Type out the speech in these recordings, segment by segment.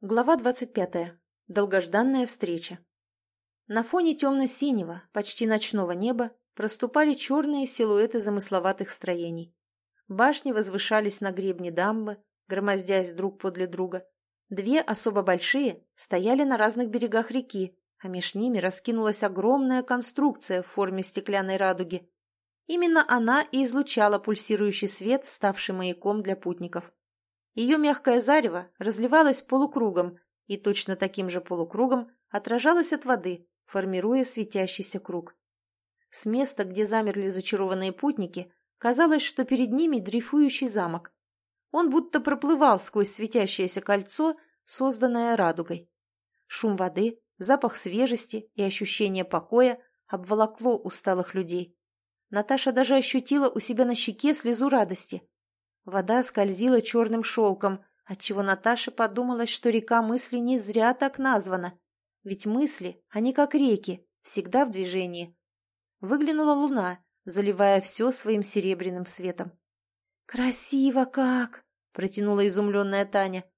Глава 25. Долгожданная встреча. На фоне темно-синего, почти ночного неба проступали черные силуэты замысловатых строений. Башни возвышались на гребне дамбы, громоздясь друг подле друга. Две особо большие стояли на разных берегах реки, а меж ними раскинулась огромная конструкция в форме стеклянной радуги. Именно она и излучала пульсирующий свет, ставший маяком для путников. Ее мягкое зарево разливалось полукругом и точно таким же полукругом отражалось от воды, формируя светящийся круг. С места, где замерли зачарованные путники, казалось, что перед ними дрейфующий замок. Он будто проплывал сквозь светящееся кольцо, созданное радугой. Шум воды, запах свежести и ощущение покоя обволокло усталых людей. Наташа даже ощутила у себя на щеке слезу радости. Вода скользила черным шелком, отчего Наташа подумалась, что река мысли не зря так названа. Ведь мысли, они как реки, всегда в движении. Выглянула луна, заливая все своим серебряным светом. «Красиво как!» – протянула изумленная Таня.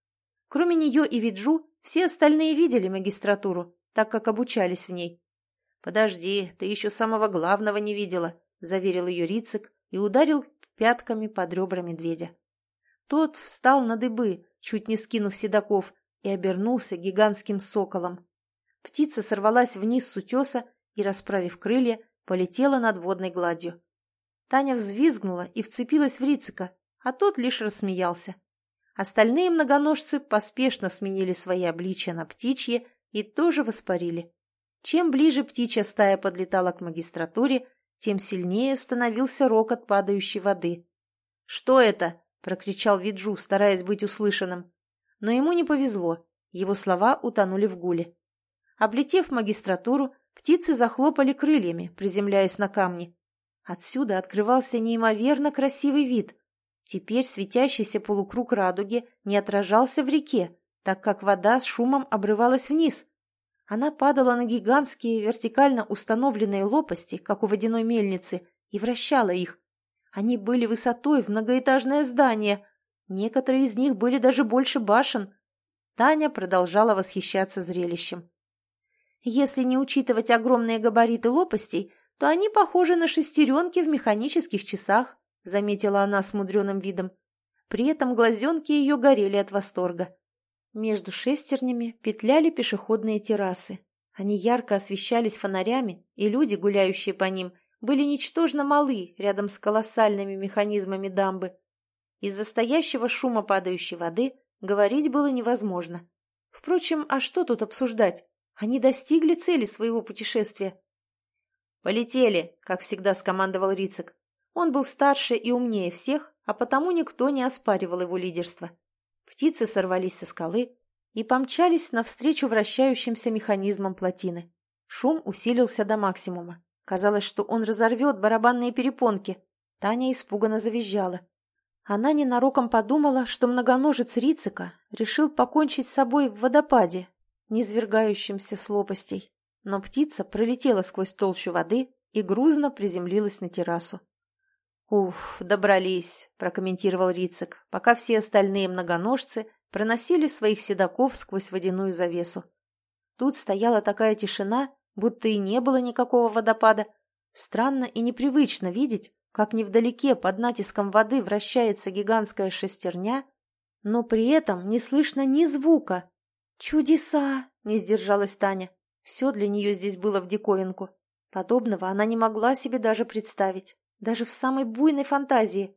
Кроме нее и Виджу, все остальные видели магистратуру, так как обучались в ней. «Подожди, ты еще самого главного не видела», – заверил ее Рицик и ударил пятками под ребра медведя. Тот встал на дыбы, чуть не скинув седаков, и обернулся гигантским соколом. Птица сорвалась вниз с утеса и, расправив крылья, полетела над водной гладью. Таня взвизгнула и вцепилась в Рицика, а тот лишь рассмеялся. Остальные многоножцы поспешно сменили свои обличья на птичьи и тоже воспарили. Чем ближе птичья стая подлетала к магистратуре, тем сильнее становился рокот падающей воды. «Что это?» – прокричал Виджу, стараясь быть услышанным. Но ему не повезло, его слова утонули в гуле. Облетев магистратуру, птицы захлопали крыльями, приземляясь на камни. Отсюда открывался неимоверно красивый вид. Теперь светящийся полукруг радуги не отражался в реке, так как вода с шумом обрывалась вниз, она падала на гигантские вертикально установленные лопасти, как у водяной мельницы, и вращала их. Они были высотой в многоэтажное здание. Некоторые из них были даже больше башен. Таня продолжала восхищаться зрелищем. Если не учитывать огромные габариты лопастей, то они похожи на шестеренки в механических часах, заметила она с мудреным видом. При этом глазенки ее горели от восторга. Между шестернями петляли пешеходные террасы. Они ярко освещались фонарями, и люди, гуляющие по ним, были ничтожно малы рядом с колоссальными механизмами дамбы. Из-за стоящего шума падающей воды говорить было невозможно. Впрочем, а что тут обсуждать? Они достигли цели своего путешествия. «Полетели!» — как всегда скомандовал Рицик. Он был старше и умнее всех, а потому никто не оспаривал его лидерство. Птицы сорвались со скалы и помчались навстречу вращающимся механизмам плотины. Шум усилился до максимума. Казалось, что он разорвет барабанные перепонки. Таня испуганно завизжала. Она ненароком подумала, что многоножец Рицика решил покончить с собой в водопаде, низвергающемся с лопастей. Но птица пролетела сквозь толщу воды и грузно приземлилась на террасу. «Уф, добрались», – прокомментировал Рицик, пока все остальные многоножцы проносили своих седаков сквозь водяную завесу. Тут стояла такая тишина, будто и не было никакого водопада. Странно и непривычно видеть, как невдалеке под натиском воды вращается гигантская шестерня, но при этом не слышно ни звука. «Чудеса!» – не сдержалась Таня. Все для нее здесь было в диковинку. Подобного она не могла себе даже представить даже в самой буйной фантазии.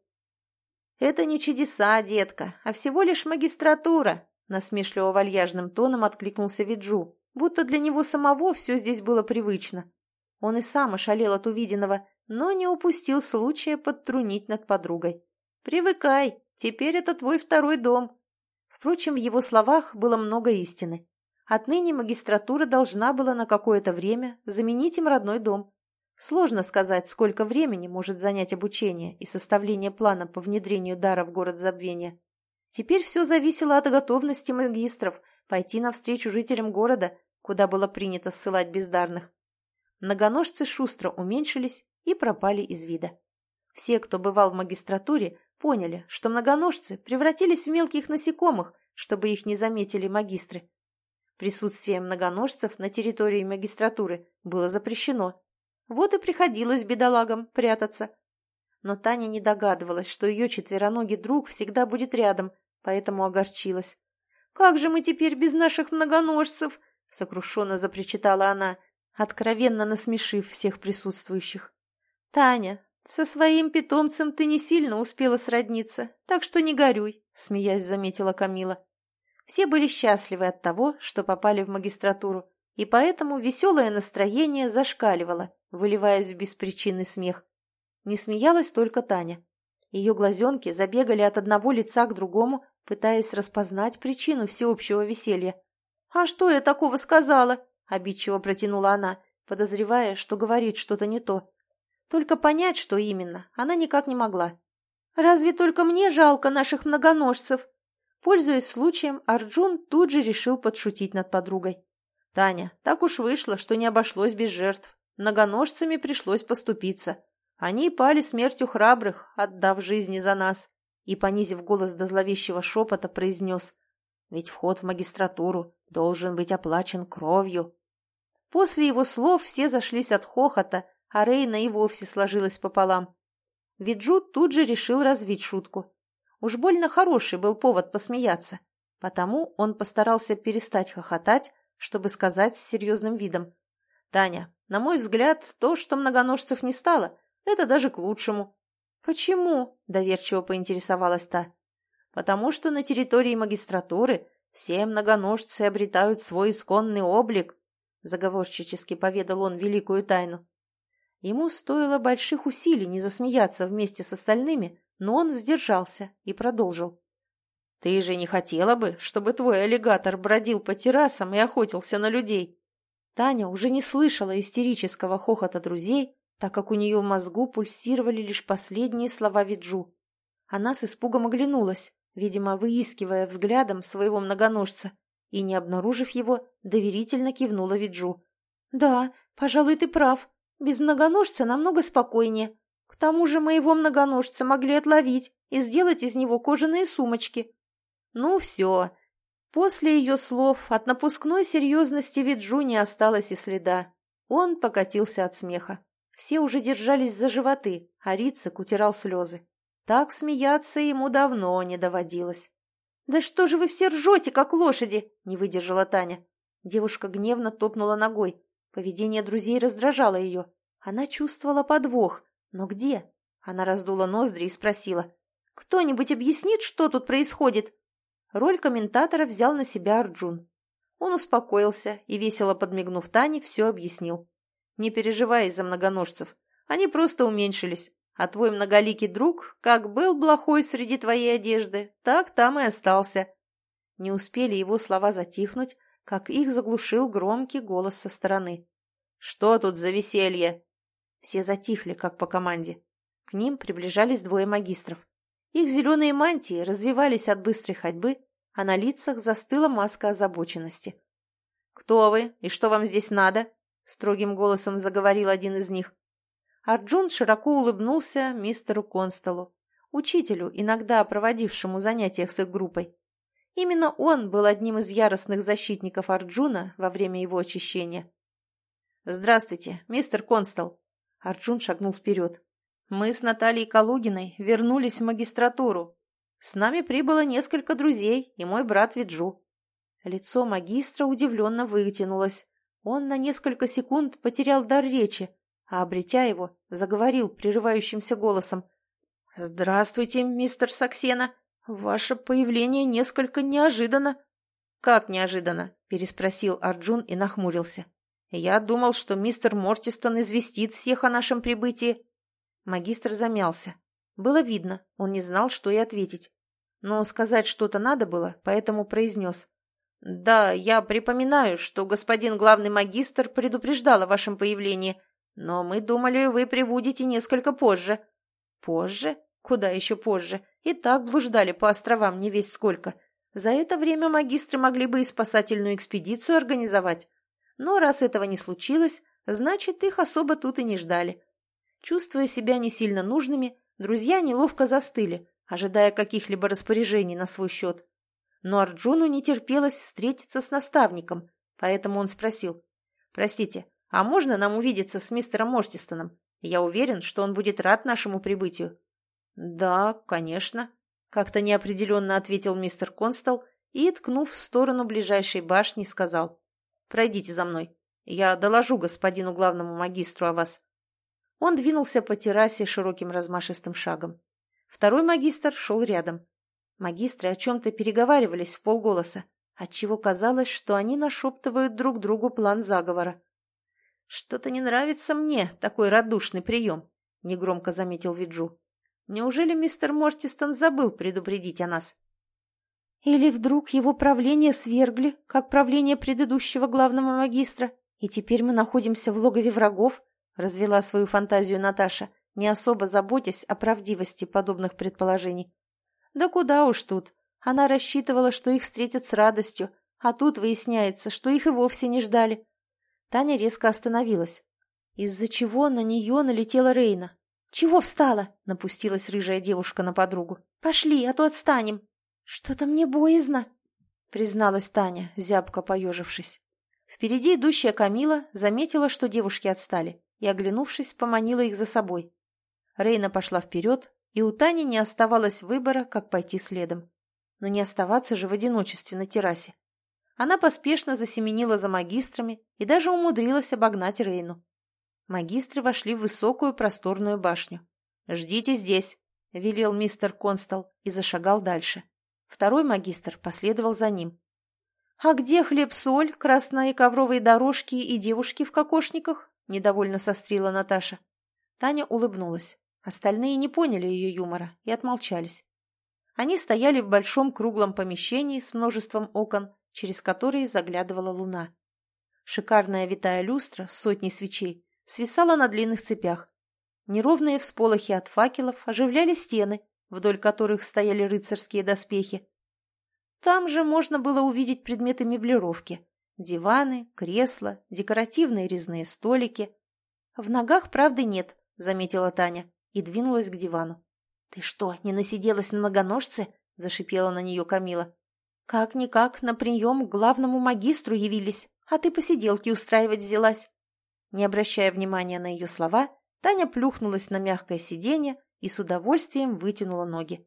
«Это не чудеса, детка, а всего лишь магистратура», насмешливо вальяжным тоном откликнулся Виджу, будто для него самого все здесь было привычно. Он и сам ошалел от увиденного, но не упустил случая подтрунить над подругой. «Привыкай, теперь это твой второй дом». Впрочем, в его словах было много истины. Отныне магистратура должна была на какое-то время заменить им родной дом. Сложно сказать, сколько времени может занять обучение и составление плана по внедрению дара в город забвения. Теперь все зависело от готовности магистров пойти навстречу жителям города, куда было принято ссылать бездарных. Многоножцы шустро уменьшились и пропали из вида. Все, кто бывал в магистратуре, поняли, что многоножцы превратились в мелких насекомых, чтобы их не заметили магистры. Присутствие многоножцев на территории магистратуры было запрещено. Вот и приходилось бедолагам прятаться. Но Таня не догадывалась, что ее четвероногий друг всегда будет рядом, поэтому огорчилась. «Как же мы теперь без наших многоножцев?» — сокрушенно запричитала она, откровенно насмешив всех присутствующих. «Таня, со своим питомцем ты не сильно успела сродниться, так что не горюй», — смеясь заметила Камила. Все были счастливы от того, что попали в магистратуру, и поэтому веселое настроение зашкаливало, выливаясь в беспричинный смех. Не смеялась только Таня. Ее глазенки забегали от одного лица к другому, пытаясь распознать причину всеобщего веселья. «А что я такого сказала?» — обидчиво протянула она, подозревая, что говорит что-то не то. Только понять, что именно, она никак не могла. «Разве только мне жалко наших многоножцев?» Пользуясь случаем, Арджун тут же решил подшутить над подругой. «Таня, так уж вышло, что не обошлось без жертв. Многоножцами пришлось поступиться. Они пали смертью храбрых, отдав жизни за нас». И, понизив голос до зловещего шепота, произнес. «Ведь вход в магистратуру должен быть оплачен кровью». После его слов все зашлись от хохота, а Рейна и вовсе сложилась пополам. Виджу тут же решил развить шутку. Уж больно хороший был повод посмеяться, потому он постарался перестать хохотать, чтобы сказать с серьезным видом. «Таня, на мой взгляд, то, что многоножцев не стало, это даже к лучшему». «Почему?» – доверчиво поинтересовалась та. «Потому что на территории магистратуры все многоножцы обретают свой исконный облик», – заговорчически поведал он великую тайну. Ему стоило больших усилий не засмеяться вместе с остальными, но он сдержался и продолжил. «Ты же не хотела бы, чтобы твой аллигатор бродил по террасам и охотился на людей?» Таня уже не слышала истерического хохота друзей, так как у нее в мозгу пульсировали лишь последние слова Виджу. Она с испугом оглянулась, видимо, выискивая взглядом своего многоножца, и, не обнаружив его, доверительно кивнула Виджу. «Да, пожалуй, ты прав. Без многоножца намного спокойнее. К тому же моего многоножца могли отловить и сделать из него кожаные сумочки. Ну все. После ее слов от напускной серьезности Виджу не осталось и следа. Он покатился от смеха. Все уже держались за животы, а Рицик утирал слезы. Так смеяться ему давно не доводилось. «Да что же вы все ржете, как лошади?» — не выдержала Таня. Девушка гневно топнула ногой. Поведение друзей раздражало ее. Она чувствовала подвох, «Но где?» Она раздула ноздри и спросила. «Кто-нибудь объяснит, что тут происходит?» Роль комментатора взял на себя Арджун. Он успокоился и, весело подмигнув Тане, все объяснил. «Не переживай из-за многоножцев. Они просто уменьшились. А твой многоликий друг, как был блохой среди твоей одежды, так там и остался». Не успели его слова затихнуть, как их заглушил громкий голос со стороны. «Что тут за веселье?» Все затихли, как по команде. К ним приближались двое магистров. Их зеленые мантии развивались от быстрой ходьбы, а на лицах застыла маска озабоченности. «Кто вы и что вам здесь надо?» — строгим голосом заговорил один из них. Арджун широко улыбнулся мистеру Констелу, учителю, иногда проводившему занятия с их группой. Именно он был одним из яростных защитников Арджуна во время его очищения. «Здравствуйте, мистер Констел», Арджун шагнул вперед. «Мы с Натальей Калугиной вернулись в магистратуру. С нами прибыло несколько друзей и мой брат Виджу». Лицо магистра удивленно вытянулось. Он на несколько секунд потерял дар речи, а, обретя его, заговорил прерывающимся голосом. «Здравствуйте, мистер Саксена. Ваше появление несколько неожиданно». «Как неожиданно?» – переспросил Арджун и нахмурился. Я думал, что мистер Мортистон известит всех о нашем прибытии. Магистр замялся. Было видно, он не знал, что и ответить. Но сказать что-то надо было, поэтому произнес. «Да, я припоминаю, что господин главный магистр предупреждал о вашем появлении, но мы думали, вы прибудете несколько позже». «Позже? Куда еще позже? И так блуждали по островам не весь сколько. За это время магистры могли бы и спасательную экспедицию организовать. Но раз этого не случилось, значит, их особо тут и не ждали. Чувствуя себя не сильно нужными, друзья неловко застыли, ожидая каких-либо распоряжений на свой счет. Но Арджуну не терпелось встретиться с наставником, поэтому он спросил. «Простите, а можно нам увидеться с мистером Мортистоном? Я уверен, что он будет рад нашему прибытию». «Да, конечно», — как-то неопределенно ответил мистер Констал и, ткнув в сторону ближайшей башни, сказал. «Пройдите за мной. Я доложу господину главному магистру о вас». Он двинулся по террасе широким размашистым шагом. Второй магистр шел рядом. Магистры о чем-то переговаривались в полголоса, отчего казалось, что они нашептывают друг другу план заговора. «Что-то не нравится мне такой радушный прием», — негромко заметил Виджу. «Неужели мистер Мортистон забыл предупредить о нас?» «Или вдруг его правление свергли, как правление предыдущего главного магистра, и теперь мы находимся в логове врагов?» — развела свою фантазию Наташа, не особо заботясь о правдивости подобных предположений. «Да куда уж тут. Она рассчитывала, что их встретят с радостью, а тут выясняется, что их и вовсе не ждали». Таня резко остановилась, из-за чего на нее налетела Рейна. «Чего встала?» — напустилась рыжая девушка на подругу. «Пошли, а то отстанем». «Что-то мне боязно», — призналась Таня, зябко поежившись. Впереди идущая Камила заметила, что девушки отстали, и, оглянувшись, поманила их за собой. Рейна пошла вперед, и у Тани не оставалось выбора, как пойти следом. Но не оставаться же в одиночестве на террасе. Она поспешно засеменила за магистрами и даже умудрилась обогнать Рейну. Магистры вошли в высокую просторную башню. «Ждите здесь», — велел мистер Констал и зашагал дальше. Второй магистр последовал за ним. «А где хлеб-соль, красные ковровые дорожки и девушки в кокошниках?» — недовольно сострила Наташа. Таня улыбнулась. Остальные не поняли ее юмора и отмолчались. Они стояли в большом круглом помещении с множеством окон, через которые заглядывала луна. Шикарная витая люстра с сотней свечей свисала на длинных цепях. Неровные всполохи от факелов оживляли стены, вдоль которых стояли рыцарские доспехи. Там же можно было увидеть предметы меблировки. Диваны, кресла, декоративные резные столики. В ногах, правды, нет, заметила Таня и двинулась к дивану. «Ты что, не насиделась на многоножце?» — зашипела на нее Камила. «Как-никак на прием к главному магистру явились, а ты посиделки устраивать взялась». Не обращая внимания на ее слова, Таня плюхнулась на мягкое сиденье и с удовольствием вытянула ноги.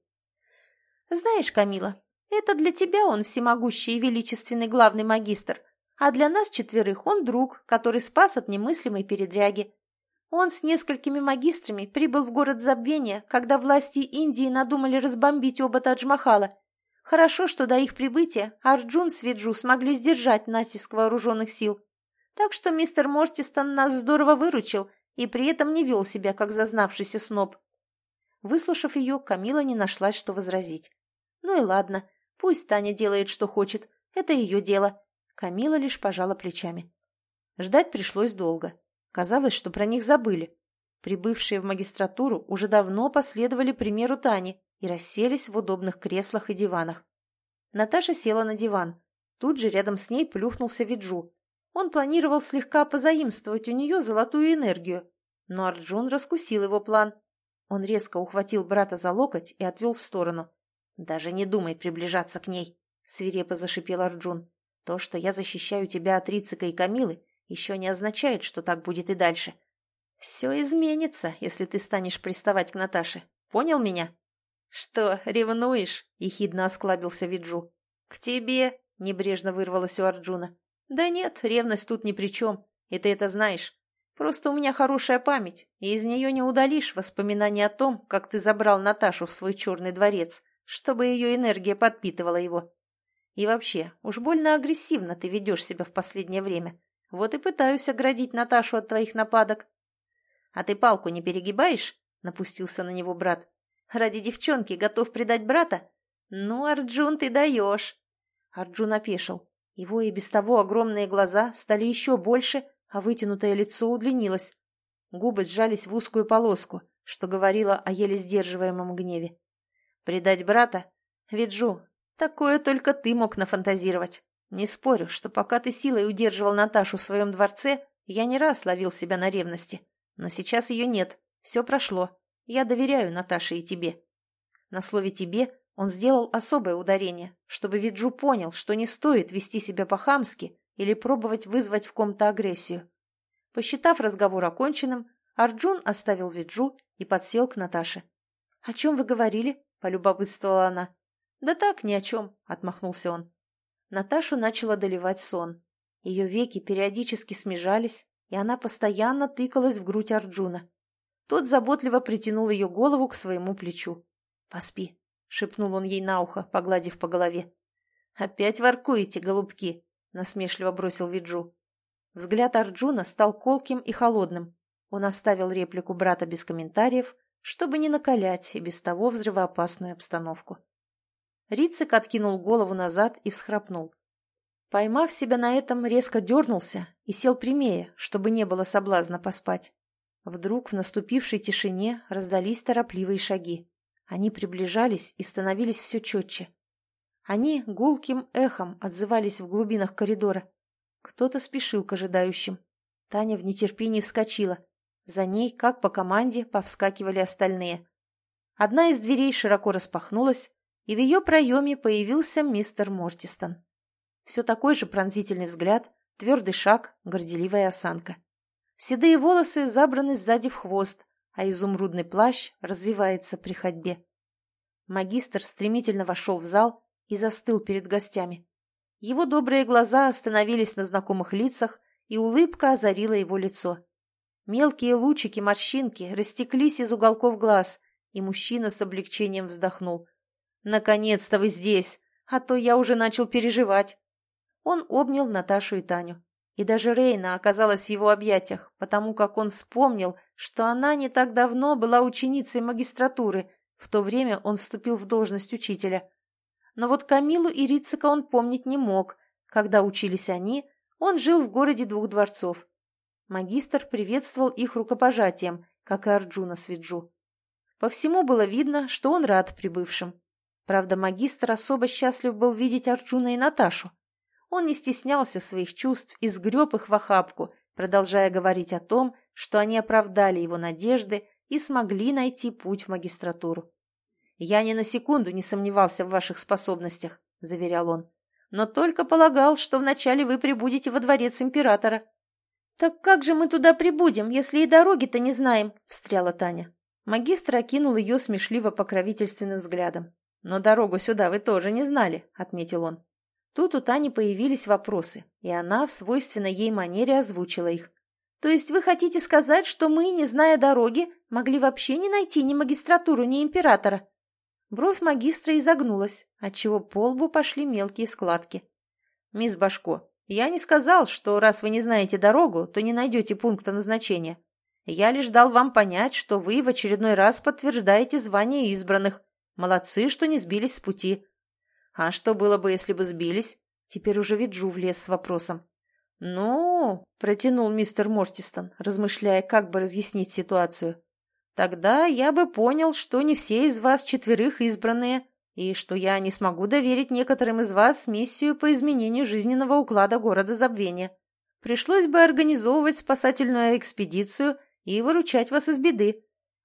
«Знаешь, Камила, это для тебя он всемогущий и величественный главный магистр, а для нас четверых он друг, который спас от немыслимой передряги. Он с несколькими магистрами прибыл в город забвения, когда власти Индии надумали разбомбить оба Тадж-Махала. Хорошо, что до их прибытия Арджун с Виджу смогли сдержать натиск вооруженных сил. Так что мистер Мортистон нас здорово выручил и при этом не вел себя, как зазнавшийся сноб. Выслушав ее, Камила не нашла, что возразить. Ну и ладно, пусть Таня делает, что хочет, это ее дело. Камила лишь пожала плечами. Ждать пришлось долго. Казалось, что про них забыли. Прибывшие в магистратуру уже давно последовали примеру Тани и расселись в удобных креслах и диванах. Наташа села на диван. Тут же рядом с ней плюхнулся Виджу. Он планировал слегка позаимствовать у нее золотую энергию, но Арджун раскусил его план. Он резко ухватил брата за локоть и отвел в сторону. «Даже не думай приближаться к ней», — свирепо зашипел Арджун. «То, что я защищаю тебя от Рицика и Камилы, еще не означает, что так будет и дальше. Все изменится, если ты станешь приставать к Наташе. Понял меня? Что, ревнуешь? Ехидно осклабился Виджу. К тебе, небрежно вырвалось у Арджуна. Да нет, ревность тут ни при чем, и ты это знаешь. Просто у меня хорошая память, и из нее не удалишь воспоминания о том, как ты забрал Наташу в свой черный дворец, чтобы ее энергия подпитывала его. И вообще, уж больно агрессивно ты ведешь себя в последнее время. Вот и пытаюсь оградить Наташу от твоих нападок. — А ты палку не перегибаешь? — напустился на него брат. — Ради девчонки готов предать брата? Ну, Арджун, ты даешь. Арджун опешил. Его и без того огромные глаза стали еще больше, а вытянутое лицо удлинилось. Губы сжались в узкую полоску, что говорило о еле сдерживаемом гневе. «Предать брата? Виджу, такое только ты мог нафантазировать. Не спорю, что пока ты силой удерживал Наташу в своем дворце, я не раз ловил себя на ревности. Но сейчас ее нет. Все прошло. Я доверяю Наташе и тебе. На слове «тебе» он сделал особое ударение, чтобы Виджу понял, что не стоит вести себя по-хамски или пробовать вызвать в ком-то агрессию. Посчитав разговор оконченным, Арджун оставил Виджу и подсел к Наташе. «О чем вы говорили?» — полюбопытствовала она. «Да так, ни о чем», — отмахнулся он. Наташу начала доливать сон. Ее веки периодически смежались, и она постоянно тыкалась в грудь Арджуна. Тот заботливо притянул ее голову к своему плечу. «Поспи», — шепнул он ей на ухо, погладив по голове. «Опять воркуете, голубки», — насмешливо бросил Виджу. Взгляд Арджуна стал колким и холодным. Он оставил реплику брата без комментариев, чтобы не накалять и без того взрывоопасную обстановку. Рицик откинул голову назад и всхрапнул. Поймав себя на этом, резко дернулся и сел прямее, чтобы не было соблазна поспать. Вдруг в наступившей тишине раздались торопливые шаги. Они приближались и становились все четче. Они гулким эхом отзывались в глубинах коридора. Кто-то спешил к ожидающим. Таня в нетерпении вскочила. За ней, как по команде, повскакивали остальные. Одна из дверей широко распахнулась, и в ее проеме появился мистер Мортистон. Все такой же пронзительный взгляд, твердый шаг, горделивая осанка. Седые волосы забраны сзади в хвост, а изумрудный плащ развивается при ходьбе. Магистр стремительно вошел в зал и застыл перед гостями. Его добрые глаза остановились на знакомых лицах, и улыбка озарила его лицо. Мелкие лучики-морщинки растеклись из уголков глаз, и мужчина с облегчением вздохнул. «Наконец-то вы здесь, а то я уже начал переживать». Он обнял Наташу и Таню. И даже Рейна оказалась в его объятиях, потому как он вспомнил, что она не так давно была ученицей магистратуры, в то время он вступил в должность учителя. Но вот Камилу и Рицика он помнить не мог. Когда учились они, он жил в городе двух дворцов. Магистр приветствовал их рукопожатием, как и Арджуна с Виджу. По всему было видно, что он рад прибывшим. Правда, магистр особо счастлив был видеть Арджуна и Наташу. Он не стеснялся своих чувств и сгреб их в охапку, продолжая говорить о том, что они оправдали его надежды и смогли найти путь в магистратуру. «Я ни на секунду не сомневался в ваших способностях», — заверял он, «но только полагал, что вначале вы прибудете во дворец императора». «Так как же мы туда прибудем, если и дороги-то не знаем?» — встряла Таня. Магистр окинул ее смешливо-покровительственным взглядом. «Но дорогу сюда вы тоже не знали», — отметил он. Тут у Тани появились вопросы, и она в свойственной ей манере озвучила их. «То есть вы хотите сказать, что мы, не зная дороги, могли вообще не найти ни магистратуру, ни императора?» Бровь магистра изогнулась, отчего по лбу пошли мелкие складки. «Мисс Башко, я не сказал, что раз вы не знаете дорогу, то не найдете пункта назначения. Я лишь дал вам понять, что вы в очередной раз подтверждаете звание избранных, Молодцы, что не сбились с пути. А что было бы, если бы сбились? Теперь уже Виджу влез с вопросом. «Ну...» — протянул мистер Мортистон, размышляя, как бы разъяснить ситуацию. «Тогда я бы понял, что не все из вас четверых избранные, и что я не смогу доверить некоторым из вас миссию по изменению жизненного уклада города Забвения. Пришлось бы организовывать спасательную экспедицию и выручать вас из беды».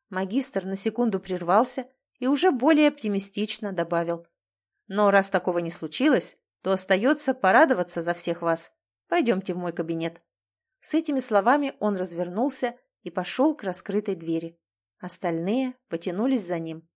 Магистр на секунду прервался — и уже более оптимистично добавил. Но раз такого не случилось, то остается порадоваться за всех вас. Пойдемте в мой кабинет. С этими словами он развернулся и пошел к раскрытой двери. Остальные потянулись за ним.